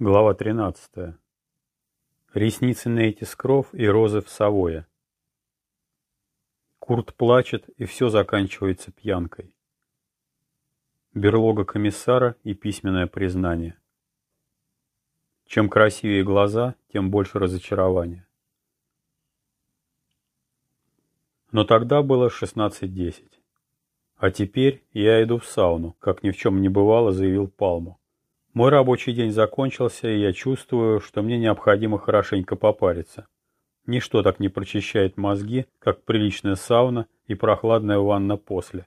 Глава 13. Ресницы Нейти Скров и розы в Савое. Курт плачет, и все заканчивается пьянкой. Берлога комиссара и письменное признание. Чем красивее глаза, тем больше разочарования. Но тогда было 16.10. А теперь я иду в сауну, как ни в чем не бывало, заявил Палму. Мой рабочий день закончился, и я чувствую, что мне необходимо хорошенько попариться. Ничто так не прочищает мозги, как приличная сауна и прохладная ванна после.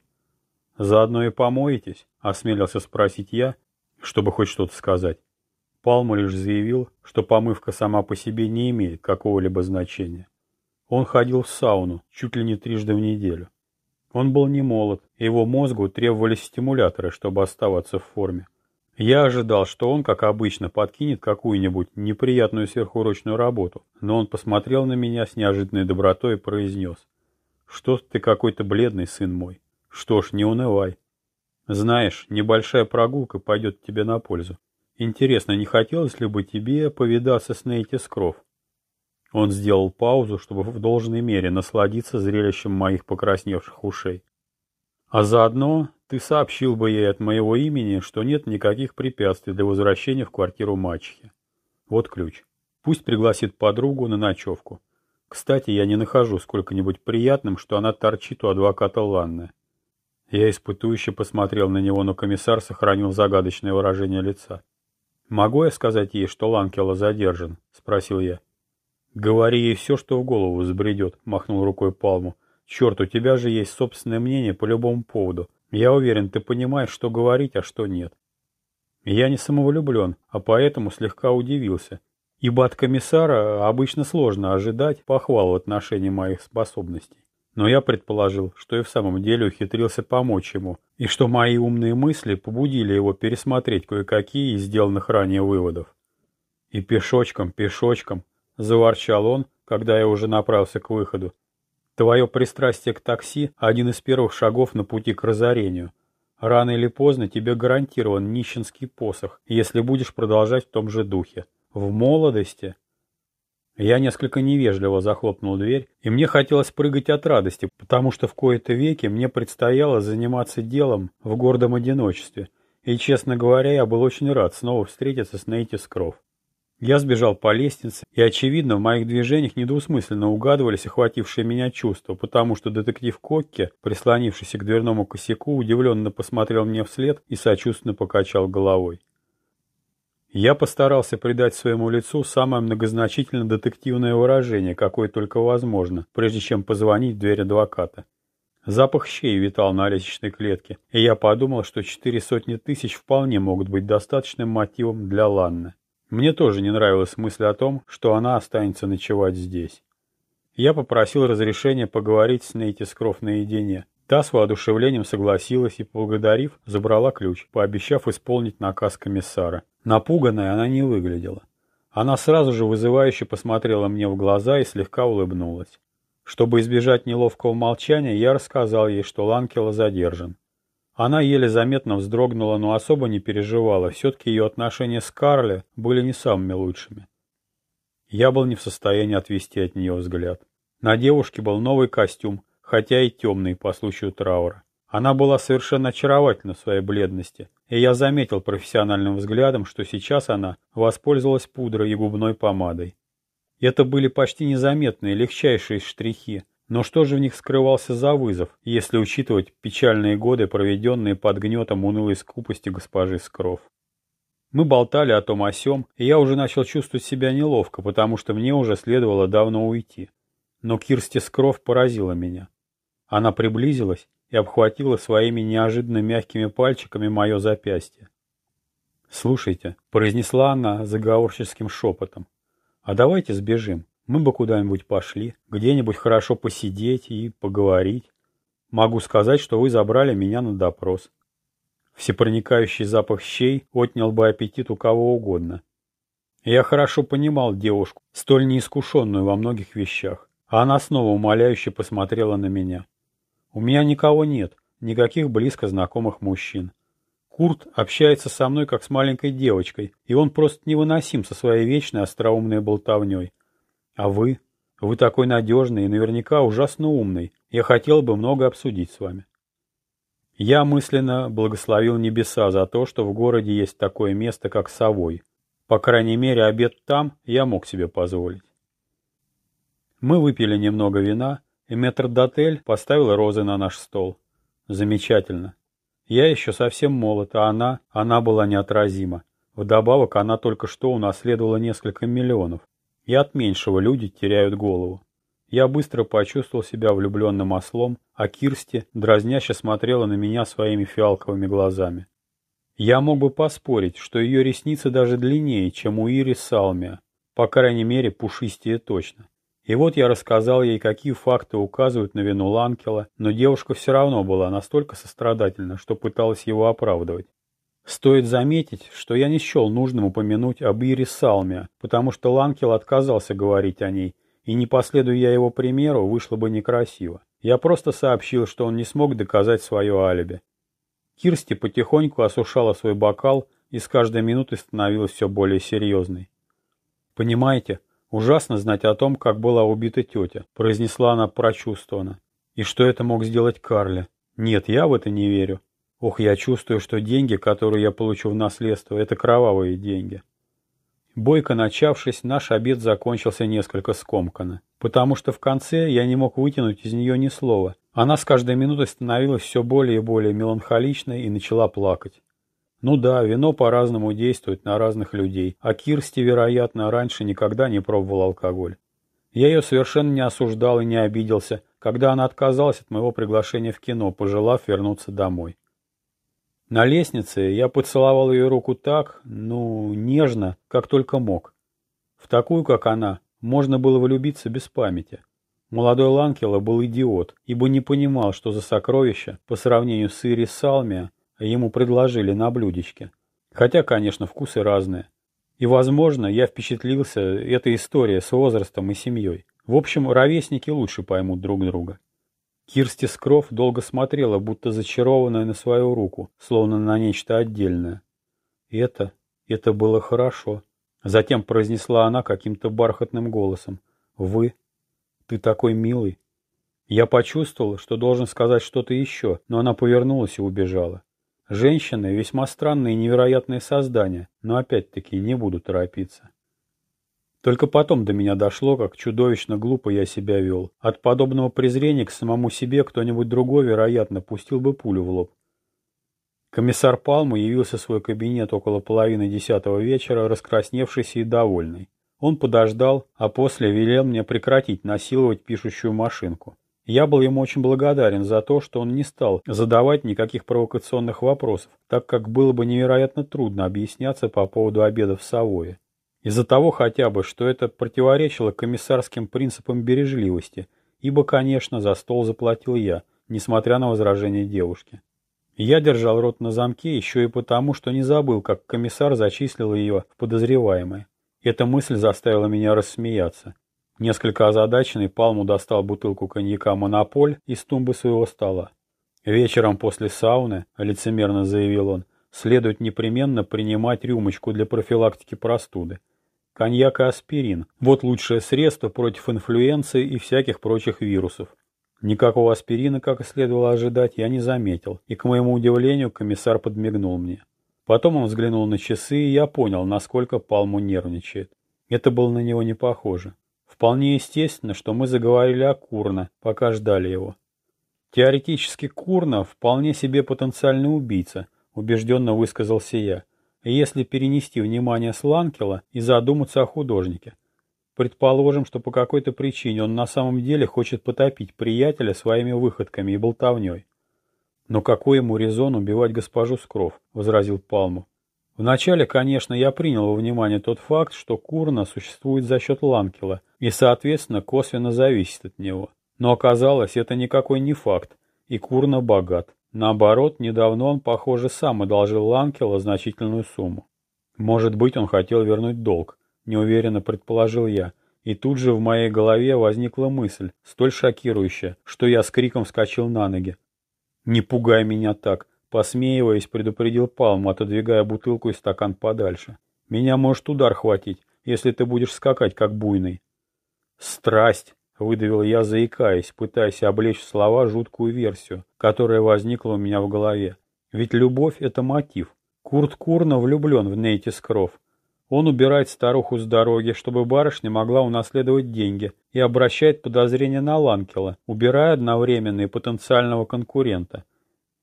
«Заодно и помоетесь?» — осмелился спросить я, чтобы хоть что-то сказать. Палму лишь заявил, что помывка сама по себе не имеет какого-либо значения. Он ходил в сауну чуть ли не трижды в неделю. Он был не молод, и его мозгу требовались стимуляторы, чтобы оставаться в форме. Я ожидал, что он, как обычно, подкинет какую-нибудь неприятную сверхурочную работу, но он посмотрел на меня с неожиданной добротой и произнес. «Что ты какой-то бледный, сын мой? Что ж, не унывай. Знаешь, небольшая прогулка пойдет тебе на пользу. Интересно, не хотелось ли бы тебе повидаться с Нейти Скров?» Он сделал паузу, чтобы в должной мере насладиться зрелищем моих покрасневших ушей. А заодно ты сообщил бы ей от моего имени, что нет никаких препятствий для возвращения в квартиру мачехи. Вот ключ. Пусть пригласит подругу на ночевку. Кстати, я не нахожу сколько-нибудь приятным, что она торчит у адвоката Ланны. Я испытующе посмотрел на него, но комиссар сохранил загадочное выражение лица. «Могу я сказать ей, что Ланкела задержан?» — спросил я. «Говори ей все, что в голову забредет», — махнул рукой Палму. «Черт, у тебя же есть собственное мнение по любому поводу. Я уверен, ты понимаешь, что говорить, а что нет. Я не самовлюблен, а поэтому слегка удивился, ибо от комиссара обычно сложно ожидать похвал в отношении моих способностей. Но я предположил, что и в самом деле ухитрился помочь ему, и что мои умные мысли побудили его пересмотреть кое-какие из сделанных ранее выводов. И пешочком, пешочком, заворчал он, когда я уже направился к выходу, Твое пристрастие к такси – один из первых шагов на пути к разорению. Рано или поздно тебе гарантирован нищенский посох, если будешь продолжать в том же духе. В молодости... Я несколько невежливо захлопнул дверь, и мне хотелось прыгать от радости, потому что в кои-то веки мне предстояло заниматься делом в гордом одиночестве, и, честно говоря, я был очень рад снова встретиться с Нейти Скров. Я сбежал по лестнице, и, очевидно, в моих движениях недвусмысленно угадывались охватившие меня чувства, потому что детектив Кокке, прислонившийся к дверному косяку, удивленно посмотрел мне вслед и сочувственно покачал головой. Я постарался придать своему лицу самое многозначительно детективное выражение, какое только возможно, прежде чем позвонить в дверь адвоката. Запах щей витал на лестничной клетке, и я подумал, что четыре сотни тысяч вполне могут быть достаточным мотивом для Ланны. Мне тоже не нравилась мысль о том, что она останется ночевать здесь. Я попросил разрешения поговорить с Нейти Скров наедине. Та с воодушевлением согласилась и, поблагодарив, забрала ключ, пообещав исполнить наказ комиссара. Напуганной она не выглядела. Она сразу же вызывающе посмотрела мне в глаза и слегка улыбнулась. Чтобы избежать неловкого молчания, я рассказал ей, что Ланкела задержан. Она еле заметно вздрогнула, но особо не переживала. Все-таки ее отношения с Карли были не самыми лучшими. Я был не в состоянии отвести от нее взгляд. На девушке был новый костюм, хотя и темный по случаю траура. Она была совершенно очаровательна в своей бледности, и я заметил профессиональным взглядом, что сейчас она воспользовалась пудрой и губной помадой. Это были почти незаметные, легчайшие штрихи, но что же в них скрывался за вызов, если учитывать печальные годы, проведенные под гнетом унылой скупости госпожи Скров? Мы болтали о том о сём, и я уже начал чувствовать себя неловко, потому что мне уже следовало давно уйти. Но Кирсти Скров поразила меня. Она приблизилась и обхватила своими неожиданно мягкими пальчиками мое запястье. «Слушайте», — произнесла она заговорческим шепотом, — «а давайте сбежим. Мы бы куда-нибудь пошли, где-нибудь хорошо посидеть и поговорить. Могу сказать, что вы забрали меня на допрос. Всепроникающий запах щей отнял бы аппетит у кого угодно. Я хорошо понимал девушку, столь неискушенную во многих вещах, а она снова умоляюще посмотрела на меня. У меня никого нет, никаких близко знакомых мужчин. Курт общается со мной, как с маленькой девочкой, и он просто невыносим со своей вечной остроумной болтовней. А вы? Вы такой надежный и наверняка ужасно умный. Я хотел бы много обсудить с вами. Я мысленно благословил небеса за то, что в городе есть такое место, как Совой. По крайней мере, обед там я мог себе позволить. Мы выпили немного вина, и метрдотель поставил розы на наш стол. Замечательно. Я еще совсем молод, а она, она была неотразима. Вдобавок, она только что унаследовала несколько миллионов. И от меньшего люди теряют голову. Я быстро почувствовал себя влюбленным ослом, а Кирсти дразняще смотрела на меня своими фиалковыми глазами. Я мог бы поспорить, что ее ресницы даже длиннее, чем у Ири Салмия, по крайней мере пушистее точно. И вот я рассказал ей, какие факты указывают на вину Ланкела, но девушка все равно была настолько сострадательна, что пыталась его оправдывать. Стоит заметить, что я не счел нужным упомянуть об Ире Салмия, потому что Ланкел отказался говорить о ней, и не последуя я его примеру, вышло бы некрасиво. Я просто сообщил, что он не смог доказать свое алиби. Кирсти потихоньку осушала свой бокал и с каждой минутой становилась все более серьезной. «Понимаете, Ужасно знать о том, как была убита тетя, произнесла она прочувствованно. И что это мог сделать Карли? Нет, я в это не верю. Ох, я чувствую, что деньги, которые я получу в наследство, это кровавые деньги. Бойко начавшись, наш обед закончился несколько скомканно, потому что в конце я не мог вытянуть из нее ни слова. Она с каждой минутой становилась все более и более меланхоличной и начала плакать. Ну да, вино по-разному действует на разных людей, а Кирсти, вероятно, раньше никогда не пробовал алкоголь. Я ее совершенно не осуждал и не обиделся, когда она отказалась от моего приглашения в кино, пожелав вернуться домой. На лестнице я поцеловал ее руку так, ну, нежно, как только мог. В такую, как она, можно было влюбиться без памяти. Молодой Ланкела был идиот, ибо не понимал, что за сокровища, по сравнению с Ири Салмия, ему предложили на блюдечке. Хотя, конечно, вкусы разные. И, возможно, я впечатлился этой историей с возрастом и семьей. В общем, ровесники лучше поймут друг друга. Кирсти Скров долго смотрела, будто зачарованная на свою руку, словно на нечто отдельное. «Это... это было хорошо», — затем произнесла она каким-то бархатным голосом. «Вы... ты такой милый». Я почувствовал, что должен сказать что-то еще, но она повернулась и убежала. Женщины – весьма странные и невероятные создания, но опять-таки не буду торопиться. Только потом до меня дошло, как чудовищно глупо я себя вел. От подобного презрения к самому себе кто-нибудь другой, вероятно, пустил бы пулю в лоб. Комиссар Палму явился в свой кабинет около половины десятого вечера, раскрасневшийся и довольный. Он подождал, а после велел мне прекратить насиловать пишущую машинку. Я был ему очень благодарен за то, что он не стал задавать никаких провокационных вопросов, так как было бы невероятно трудно объясняться по поводу обеда в Савое. Из-за того хотя бы, что это противоречило комиссарским принципам бережливости, ибо, конечно, за стол заплатил я, несмотря на возражение девушки. Я держал рот на замке еще и потому, что не забыл, как комиссар зачислил ее в подозреваемое. Эта мысль заставила меня рассмеяться. Несколько озадаченный, Палму достал бутылку коньяка «Монополь» из тумбы своего стола. «Вечером после сауны», — лицемерно заявил он, — «следует непременно принимать рюмочку для профилактики простуды. Коньяк и аспирин – вот лучшее средство против инфлюенции и всяких прочих вирусов. Никакого аспирина, как и следовало ожидать, я не заметил, и, к моему удивлению, комиссар подмигнул мне. Потом он взглянул на часы, и я понял, насколько Палму нервничает. Это было на него не похоже. Вполне естественно, что мы заговорили о Курна, пока ждали его. Теоретически Курна вполне себе потенциальный убийца, убежденно высказался я, если перенести внимание с Ланкела и задуматься о художнике. Предположим, что по какой-то причине он на самом деле хочет потопить приятеля своими выходками и болтовней. «Но какой ему резон убивать госпожу Скров?» — возразил Палму. Вначале, конечно, я принял во внимание тот факт, что Курна существует за счет Ланкела и, соответственно, косвенно зависит от него. Но оказалось, это никакой не факт, и Курна богат. Наоборот, недавно он, похоже, сам одолжил Ланкела значительную сумму. Может быть, он хотел вернуть долг, неуверенно предположил я, и тут же в моей голове возникла мысль, столь шокирующая, что я с криком вскочил на ноги. «Не пугай меня так! Посмеиваясь, предупредил Палм, отодвигая бутылку и стакан подальше. «Меня может удар хватить, если ты будешь скакать, как буйный». «Страсть!» — выдавил я, заикаясь, пытаясь облечь в слова жуткую версию, которая возникла у меня в голове. Ведь любовь — это мотив. Курт Курно влюблен в Нейти Скров. Он убирает старуху с дороги, чтобы барышня могла унаследовать деньги, и обращает подозрение на Ланкела, убирая одновременно и потенциального конкурента.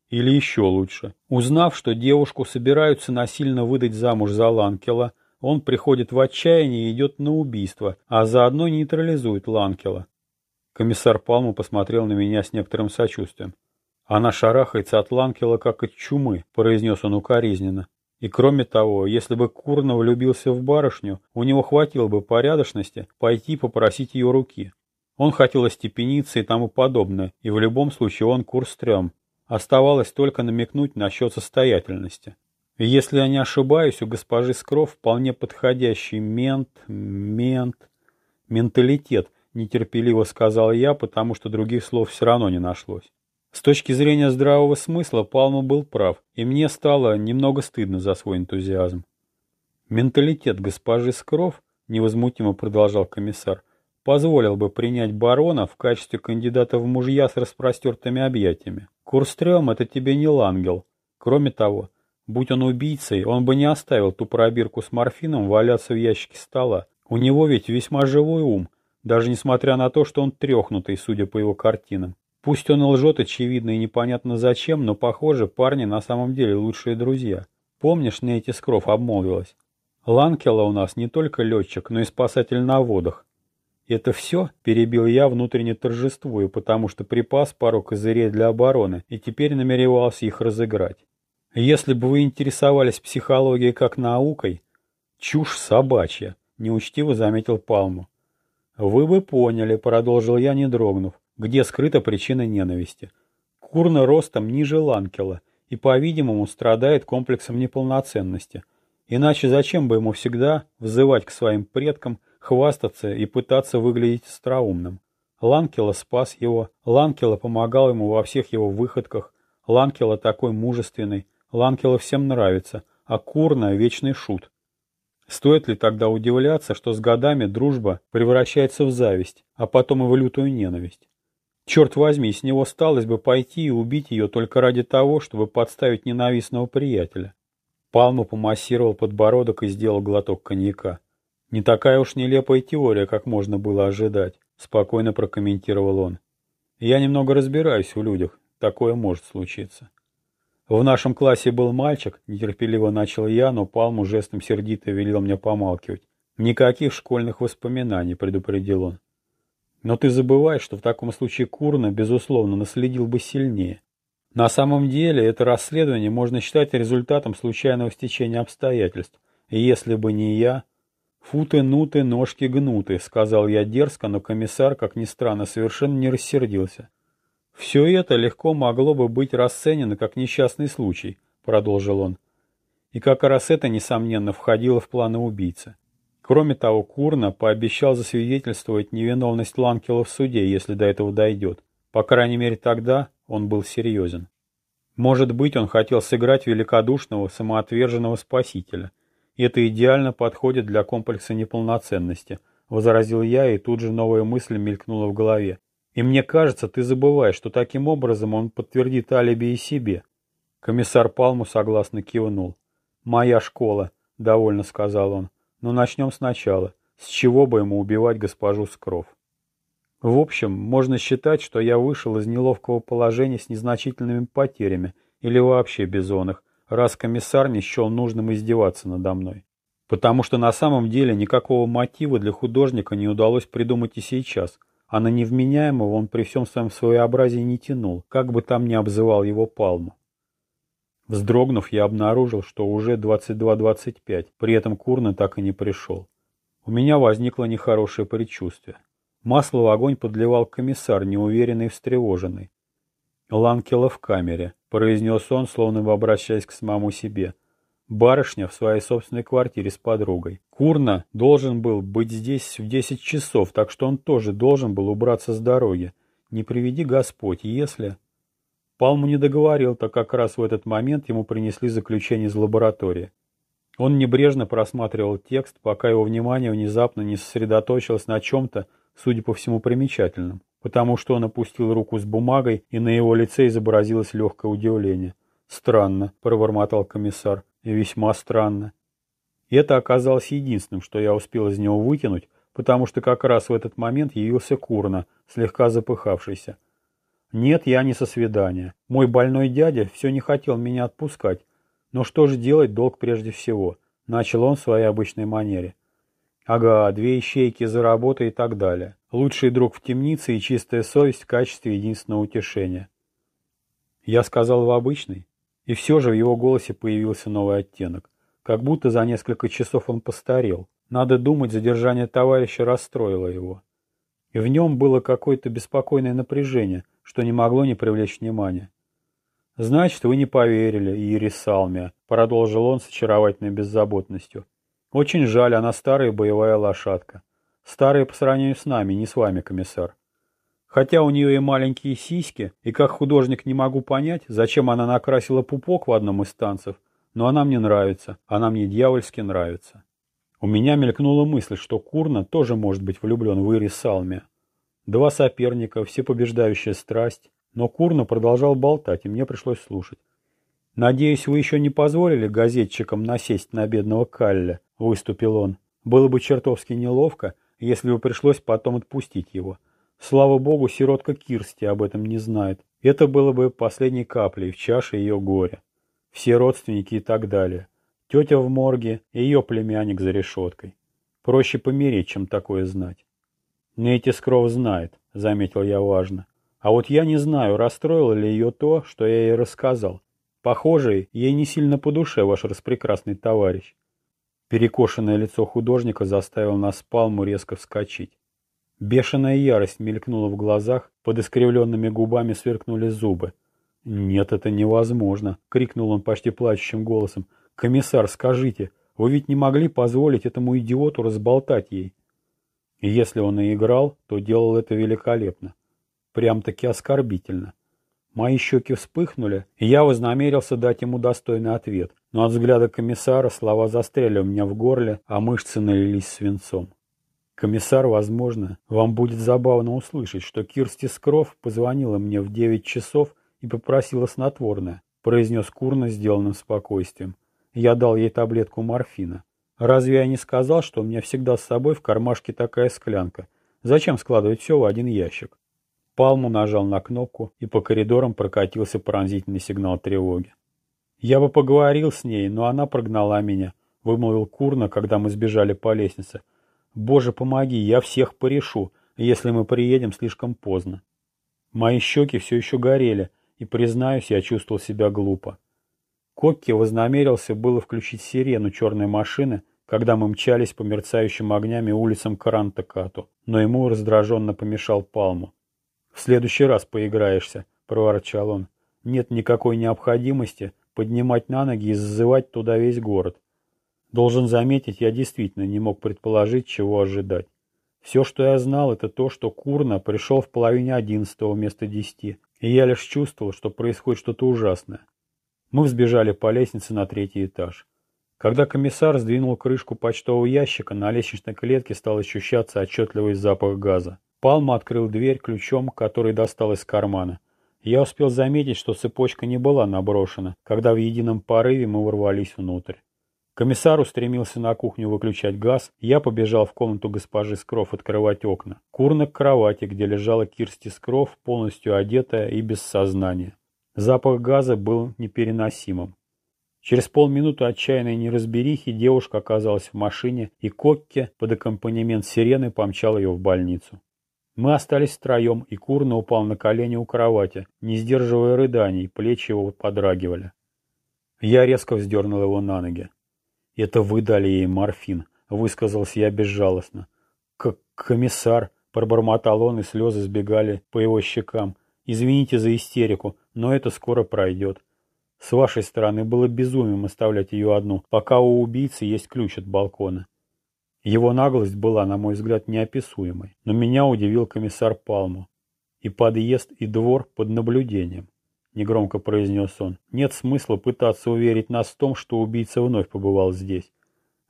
Или еще лучше. Узнав, что девушку собираются насильно выдать замуж за Ланкела, он приходит в отчаяние и идет на убийство, а заодно нейтрализует Ланкела. Комиссар Палму посмотрел на меня с некоторым сочувствием. «Она шарахается от Ланкела, как от чумы», — произнес он укоризненно. И кроме того, если бы Курно влюбился в барышню, у него хватило бы порядочности пойти попросить ее руки. Он хотел остепениться и тому подобное, и в любом случае он курстрем. Оставалось только намекнуть насчет состоятельности. Если я не ошибаюсь, у госпожи Скров вполне подходящий мент, мент, менталитет, нетерпеливо сказал я, потому что других слов все равно не нашлось. С точки зрения здравого смысла Палма был прав, и мне стало немного стыдно за свой энтузиазм. Менталитет госпожи Скров, невозмутимо продолжал комиссар, позволил бы принять барона в качестве кандидата в мужья с распростертыми объятиями. Курстрём — это тебе не лангел. Кроме того, будь он убийцей, он бы не оставил ту пробирку с морфином валяться в ящике стола. У него ведь весьма живой ум, даже несмотря на то, что он трехнутый, судя по его картинам. Пусть он лжет очевидно и непонятно зачем, но, похоже, парни на самом деле лучшие друзья. Помнишь, Нейти Скров обмолвилась? Ланкела у нас не только летчик, но и спасатель на водах. «Это все?» – перебил я, внутренне торжествуя, потому что припас пару козырей для обороны и теперь намеревался их разыграть. «Если бы вы интересовались психологией как наукой...» «Чушь собачья», – неучтиво заметил Палму. «Вы бы поняли», – продолжил я, не дрогнув где скрыта причина ненависти. Курна ростом ниже Ланкела и, по-видимому, страдает комплексом неполноценности. Иначе зачем бы ему всегда взывать к своим предкам, хвастаться и пытаться выглядеть остроумным? Ланкела спас его, Ланкела помогал ему во всех его выходках, Ланкела такой мужественный, Ланкела всем нравится, а Курна — вечный шут. Стоит ли тогда удивляться, что с годами дружба превращается в зависть, а потом и в лютую ненависть? Черт возьми, с него сталось бы пойти и убить ее только ради того, чтобы подставить ненавистного приятеля. Палма помассировал подбородок и сделал глоток коньяка. «Не такая уж нелепая теория, как можно было ожидать», — спокойно прокомментировал он. «Я немного разбираюсь в людях. Такое может случиться». «В нашем классе был мальчик», — нетерпеливо начал я, но Палму жестом сердито велел мне помалкивать. «Никаких школьных воспоминаний», — предупредил он. Но ты забываешь, что в таком случае Курна, безусловно, наследил бы сильнее. На самом деле, это расследование можно считать результатом случайного стечения обстоятельств. И если бы не я... «Футы-нуты, ножки гнуты», — сказал я дерзко, но комиссар, как ни странно, совершенно не рассердился. «Все это легко могло бы быть расценено как несчастный случай», — продолжил он. И как раз это, несомненно, входило в планы убийцы. Кроме того, Курна пообещал засвидетельствовать невиновность Ланкела в суде, если до этого дойдет. По крайней мере, тогда он был серьезен. Может быть, он хотел сыграть великодушного, самоотверженного спасителя. И это идеально подходит для комплекса неполноценности, возразил я, и тут же новая мысль мелькнула в голове. И мне кажется, ты забываешь, что таким образом он подтвердит алиби и себе. Комиссар Палму согласно кивнул. «Моя школа», — довольно сказал он. Но начнем сначала. С чего бы ему убивать госпожу Скров? В общем, можно считать, что я вышел из неловкого положения с незначительными потерями или вообще без оных, раз комиссар не счел нужным издеваться надо мной. Потому что на самом деле никакого мотива для художника не удалось придумать и сейчас, а на невменяемого он при всем своем своеобразии не тянул, как бы там ни обзывал его Палму. Вздрогнув, я обнаружил, что уже 22.25, при этом Курна так и не пришел. У меня возникло нехорошее предчувствие. Масло в огонь подливал комиссар, неуверенный и встревоженный. «Ланкела в камере», — произнес он, словно бы обращаясь к самому себе. «Барышня в своей собственной квартире с подругой. Курна должен был быть здесь в десять часов, так что он тоже должен был убраться с дороги. Не приведи Господь, если...» Палму не договорил, так как раз в этот момент ему принесли заключение из лаборатории. Он небрежно просматривал текст, пока его внимание внезапно не сосредоточилось на чем-то, судя по всему, примечательном, потому что он опустил руку с бумагой, и на его лице изобразилось легкое удивление. «Странно», — пробормотал комиссар, — «и весьма странно». И это оказалось единственным, что я успел из него вытянуть, потому что как раз в этот момент явился Курна, слегка запыхавшийся. Нет, я не со свидания. Мой больной дядя все не хотел меня отпускать. Но что же делать, долг прежде всего. Начал он в своей обычной манере. Ага, две ищейки за работу и так далее. Лучший друг в темнице и чистая совесть в качестве единственного утешения. Я сказал в обычной, и все же в его голосе появился новый оттенок. Как будто за несколько часов он постарел. Надо думать, задержание товарища расстроило его. И в нем было какое-то беспокойное напряжение, что не могло не привлечь внимания. «Значит, вы не поверили, Ирис Салмия», — продолжил он с очаровательной беззаботностью. «Очень жаль, она старая боевая лошадка. Старая по сравнению с нами, не с вами, комиссар. Хотя у нее и маленькие сиськи, и как художник не могу понять, зачем она накрасила пупок в одном из танцев, но она мне нравится, она мне дьявольски нравится». У меня мелькнула мысль, что Курна тоже может быть влюблен в Ирис Салмия. Два соперника, всепобеждающая страсть. Но Курна продолжал болтать, и мне пришлось слушать. «Надеюсь, вы еще не позволили газетчикам насесть на бедного Калля», — выступил он. «Было бы чертовски неловко, если бы пришлось потом отпустить его. Слава богу, сиротка Кирсти об этом не знает. Это было бы последней каплей в чаше ее горя. Все родственники и так далее. Тетя в морге и ее племянник за решеткой. Проще помереть, чем такое знать. «Нейти Скров знает», — заметил я важно. «А вот я не знаю, расстроило ли ее то, что я ей рассказал. Похоже, ей не сильно по душе ваш распрекрасный товарищ». Перекошенное лицо художника заставило нас палму резко вскочить. Бешеная ярость мелькнула в глазах, под искривленными губами сверкнули зубы. «Нет, это невозможно!» — крикнул он почти плачущим голосом. «Комиссар, скажите, вы ведь не могли позволить этому идиоту разболтать ей?» Если он и играл, то делал это великолепно. Прям-таки оскорбительно. Мои щеки вспыхнули, и я вознамерился дать ему достойный ответ, но от взгляда комиссара слова застряли у меня в горле, а мышцы налились свинцом. «Комиссар, возможно, вам будет забавно услышать, что Кирсти Скров позвонила мне в девять часов и попросила снотворное», произнес Курно сделанным спокойствием. Я дал ей таблетку морфина. Разве я не сказал, что у меня всегда с собой в кармашке такая склянка? Зачем складывать все в один ящик? Палму нажал на кнопку, и по коридорам прокатился пронзительный сигнал тревоги. Я бы поговорил с ней, но она прогнала меня, вымолвил Курно, когда мы сбежали по лестнице. Боже, помоги, я всех порешу, если мы приедем слишком поздно. Мои щеки все еще горели, и, признаюсь, я чувствовал себя глупо. Кокки вознамерился было включить сирену черной машины, когда мы мчались по мерцающим огнями улицам Карантакату, но ему раздраженно помешал Палму. «В следующий раз поиграешься», — проворчал он. «Нет никакой необходимости поднимать на ноги и зазывать туда весь город. Должен заметить, я действительно не мог предположить, чего ожидать. Все, что я знал, это то, что Курна пришел в половине одиннадцатого вместо десяти, и я лишь чувствовал, что происходит что-то ужасное. Мы взбежали по лестнице на третий этаж. Когда комиссар сдвинул крышку почтового ящика, на лестничной клетке стал ощущаться отчетливый запах газа. Палма открыл дверь ключом, который достал из кармана. Я успел заметить, что цепочка не была наброшена, когда в едином порыве мы ворвались внутрь. Комиссар устремился на кухню выключать газ, я побежал в комнату госпожи Скров открывать окна. Курно к кровати, где лежала Кирсти Скров, полностью одетая и без сознания. Запах газа был непереносимым. Через полминуты отчаянной неразберихи девушка оказалась в машине, и Кокке под аккомпанемент сирены помчал ее в больницу. Мы остались втроем, и Курно упал на колени у кровати, не сдерживая рыданий, плечи его подрагивали. Я резко вздернул его на ноги. «Это вы дали ей морфин», — высказался я безжалостно. «Как комиссар», — пробормотал он, и слезы сбегали по его щекам. «Извините за истерику, но это скоро пройдет. С вашей стороны было безумием оставлять ее одну, пока у убийцы есть ключ от балкона. Его наглость была, на мой взгляд, неописуемой, но меня удивил комиссар Палму. И подъезд, и двор под наблюдением. Негромко произнес он. «Нет смысла пытаться уверить нас в том, что убийца вновь побывал здесь.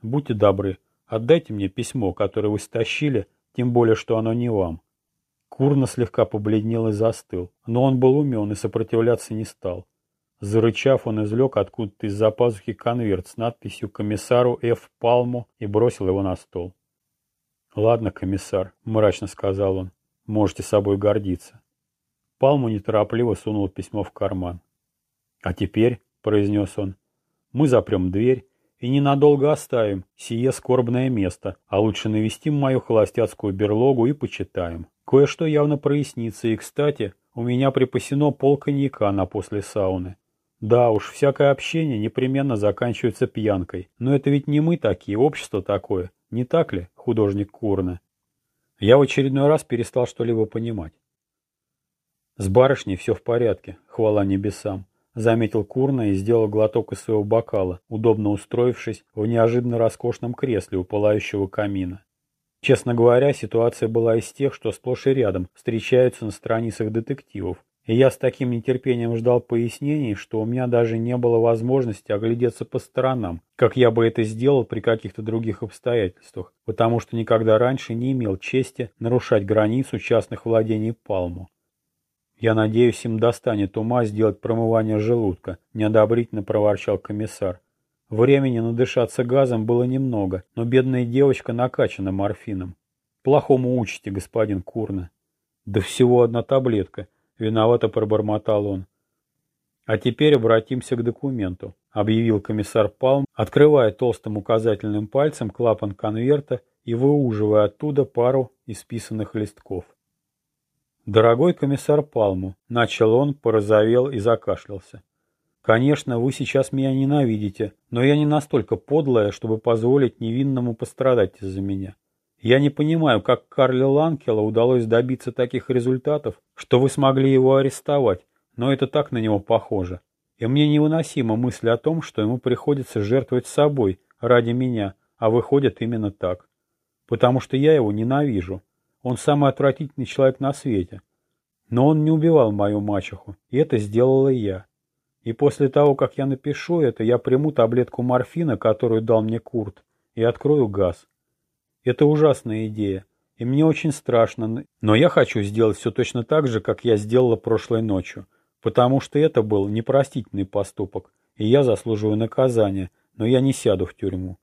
Будьте добры, отдайте мне письмо, которое вы стащили, тем более, что оно не вам». Курна слегка побледнел и застыл, но он был умен и сопротивляться не стал. Зарычав, он извлек откуда-то из-за пазухи конверт с надписью «Комиссару Ф. Палму» и бросил его на стол. «Ладно, комиссар», — мрачно сказал он, — «можете собой гордиться». Палму неторопливо сунул письмо в карман. «А теперь», — произнес он, — «мы запрем дверь и ненадолго оставим сие скорбное место, а лучше навестим мою холостяцкую берлогу и почитаем. Кое-что явно прояснится, и, кстати, у меня припасено пол коньяка на после сауны. Да уж, всякое общение непременно заканчивается пьянкой, но это ведь не мы такие, общество такое, не так ли, художник Курна?» Я в очередной раз перестал что-либо понимать. «С барышней все в порядке, хвала небесам», — заметил Курна и сделал глоток из своего бокала, удобно устроившись в неожиданно роскошном кресле у пылающего камина. Честно говоря, ситуация была из тех, что сплошь и рядом встречаются на страницах детективов, и я с таким нетерпением ждал пояснений, что у меня даже не было возможности оглядеться по сторонам, как я бы это сделал при каких-то других обстоятельствах, потому что никогда раньше не имел чести нарушать границу частных владений Палму. «Я надеюсь, им достанет ума сделать промывание желудка», — неодобрительно проворчал комиссар. Времени надышаться газом было немного, но бедная девочка накачана морфином. «Плохому учите, господин Курна». «Да всего одна таблетка», — виновато пробормотал он. «А теперь обратимся к документу», — объявил комиссар Палм, открывая толстым указательным пальцем клапан конверта и выуживая оттуда пару исписанных листков. «Дорогой комиссар Палму», — начал он, порозовел и закашлялся. «Конечно, вы сейчас меня ненавидите, но я не настолько подлая, чтобы позволить невинному пострадать из-за меня. Я не понимаю, как Карле Ланкела удалось добиться таких результатов, что вы смогли его арестовать, но это так на него похоже. И мне невыносима мысль о том, что ему приходится жертвовать собой ради меня, а выходит именно так. Потому что я его ненавижу, он самый отвратительный человек на свете. Но он не убивал мою мачеху, и это сделала я. И после того, как я напишу это, я приму таблетку морфина, которую дал мне Курт, и открою газ. Это ужасная идея, и мне очень страшно, но я хочу сделать все точно так же, как я сделала прошлой ночью, потому что это был непростительный поступок, и я заслуживаю наказания, но я не сяду в тюрьму.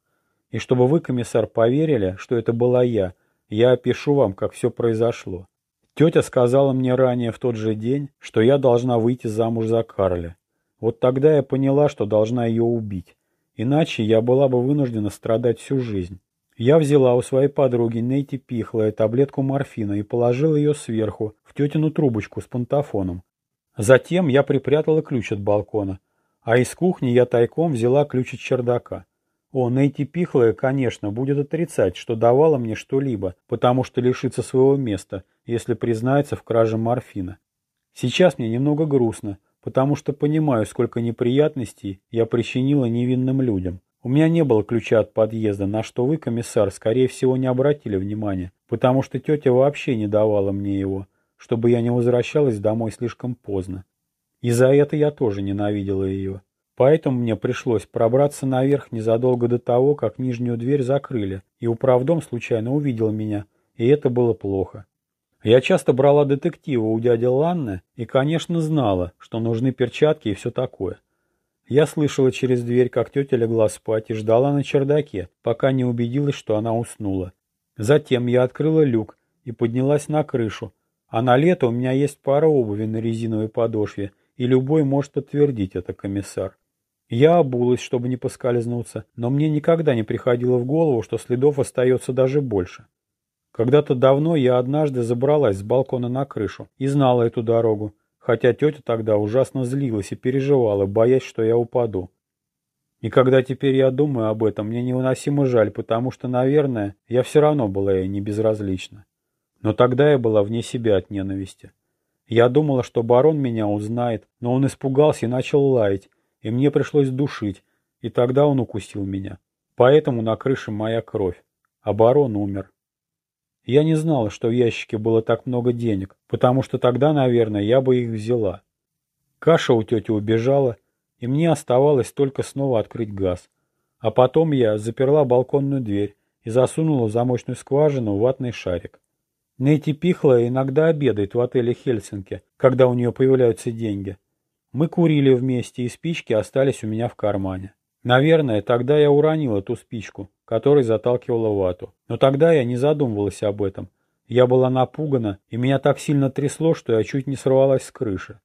И чтобы вы, комиссар, поверили, что это была я – я опишу вам, как все произошло. Тетя сказала мне ранее в тот же день, что я должна выйти замуж за Карля. Вот тогда я поняла, что должна ее убить. Иначе я была бы вынуждена страдать всю жизнь. Я взяла у своей подруги Нейти Пихлая таблетку морфина и положила ее сверху, в тетину трубочку с пантофоном. Затем я припрятала ключ от балкона, а из кухни я тайком взяла ключ от чердака. О, Нейти Пихлая, конечно, будет отрицать, что давала мне что-либо, потому что лишится своего места, если признается в краже морфина. Сейчас мне немного грустно, потому что понимаю, сколько неприятностей я причинила невинным людям. У меня не было ключа от подъезда, на что вы, комиссар, скорее всего, не обратили внимания, потому что тетя вообще не давала мне его, чтобы я не возвращалась домой слишком поздно. И за это я тоже ненавидела ее. Поэтому мне пришлось пробраться наверх незадолго до того, как нижнюю дверь закрыли, и управдом случайно увидел меня, и это было плохо. Я часто брала детектива у дяди Ланны и, конечно, знала, что нужны перчатки и все такое. Я слышала через дверь, как тетя легла спать и ждала на чердаке, пока не убедилась, что она уснула. Затем я открыла люк и поднялась на крышу, а на лето у меня есть пара обуви на резиновой подошве, и любой может подтвердить это, комиссар. Я обулась, чтобы не поскользнуться, но мне никогда не приходило в голову, что следов остается даже больше. Когда-то давно я однажды забралась с балкона на крышу и знала эту дорогу, хотя тетя тогда ужасно злилась и переживала, боясь, что я упаду. И когда теперь я думаю об этом, мне невыносимо жаль, потому что, наверное, я все равно была ей не безразлична. Но тогда я была вне себя от ненависти. Я думала, что барон меня узнает, но он испугался и начал лаять, и мне пришлось душить, и тогда он укусил меня. Поэтому на крыше моя кровь, барон умер. Я не знала, что в ящике было так много денег, потому что тогда, наверное, я бы их взяла. Каша у тети убежала, и мне оставалось только снова открыть газ. А потом я заперла балконную дверь и засунула в замочную скважину ватный шарик. Нейти Пихла иногда обедает в отеле Хельсинки, когда у нее появляются деньги. Мы курили вместе, и спички остались у меня в кармане. Наверное, тогда я уронила ту спичку, которой заталкивала вату. Но тогда я не задумывалась об этом. Я была напугана, и меня так сильно трясло, что я чуть не сорвалась с крыши.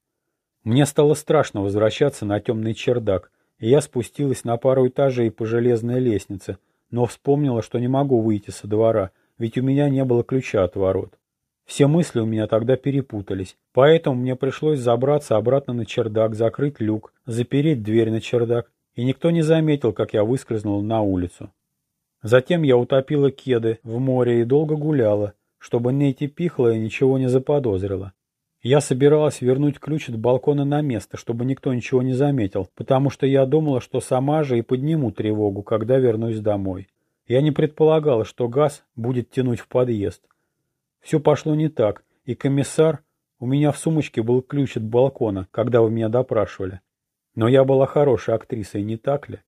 Мне стало страшно возвращаться на темный чердак, и я спустилась на пару этажей по железной лестнице, но вспомнила, что не могу выйти со двора, ведь у меня не было ключа от ворот. Все мысли у меня тогда перепутались, поэтому мне пришлось забраться обратно на чердак, закрыть люк, запереть дверь на чердак, и никто не заметил, как я выскользнул на улицу. Затем я утопила кеды в море и долго гуляла, чтобы Нейти пихла и ничего не заподозрила. Я собиралась вернуть ключ от балкона на место, чтобы никто ничего не заметил, потому что я думала, что сама же и подниму тревогу, когда вернусь домой. Я не предполагала, что газ будет тянуть в подъезд. Все пошло не так, и комиссар... У меня в сумочке был ключ от балкона, когда вы меня допрашивали. Но я была хорошей актрисой, не так ли?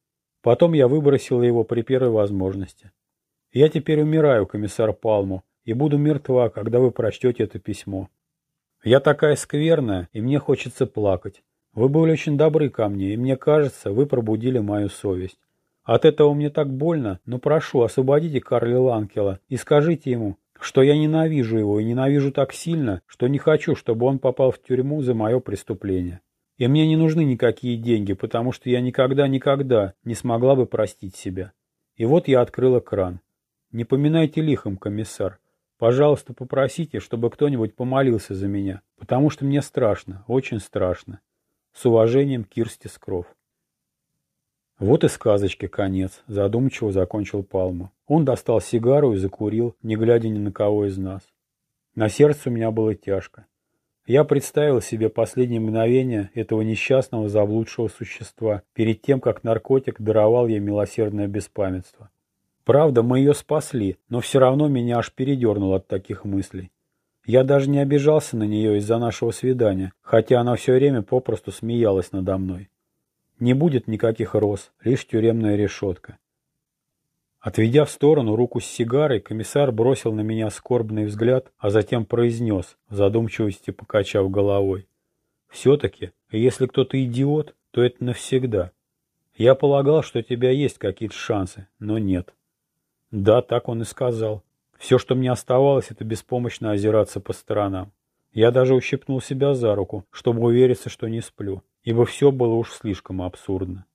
Потом я выбросила его при первой возможности. Я теперь умираю, комиссар Палму, и буду мертва, когда вы прочтете это письмо. Я такая скверная, и мне хочется плакать. Вы были очень добры ко мне, и мне кажется, вы пробудили мою совесть. От этого мне так больно, но прошу, освободите Карли Ланкела и скажите ему, что я ненавижу его и ненавижу так сильно, что не хочу, чтобы он попал в тюрьму за мое преступление. И мне не нужны никакие деньги, потому что я никогда-никогда не смогла бы простить себя. И вот я открыла кран. Не поминайте лихом, комиссар. Пожалуйста, попросите, чтобы кто-нибудь помолился за меня, потому что мне страшно, очень страшно. С уважением, Кирсти Скров. Вот и сказочки конец, задумчиво закончил Палма. Он достал сигару и закурил, не глядя ни на кого из нас. На сердце у меня было тяжко. Я представил себе последние мгновения этого несчастного заблудшего существа перед тем, как наркотик даровал ей милосердное беспамятство. Правда, мы ее спасли, но все равно меня аж передернуло от таких мыслей. Я даже не обижался на нее из-за нашего свидания, хотя она все время попросту смеялась надо мной. Не будет никаких роз, лишь тюремная решетка. Отведя в сторону руку с сигарой, комиссар бросил на меня скорбный взгляд, а затем произнес, в задумчивости покачав головой. «Все-таки, если кто-то идиот, то это навсегда. Я полагал, что у тебя есть какие-то шансы, но нет». Да, так он и сказал. Все, что мне оставалось, это беспомощно озираться по сторонам. Я даже ущипнул себя за руку, чтобы увериться, что не сплю, ибо все было уж слишком абсурдно.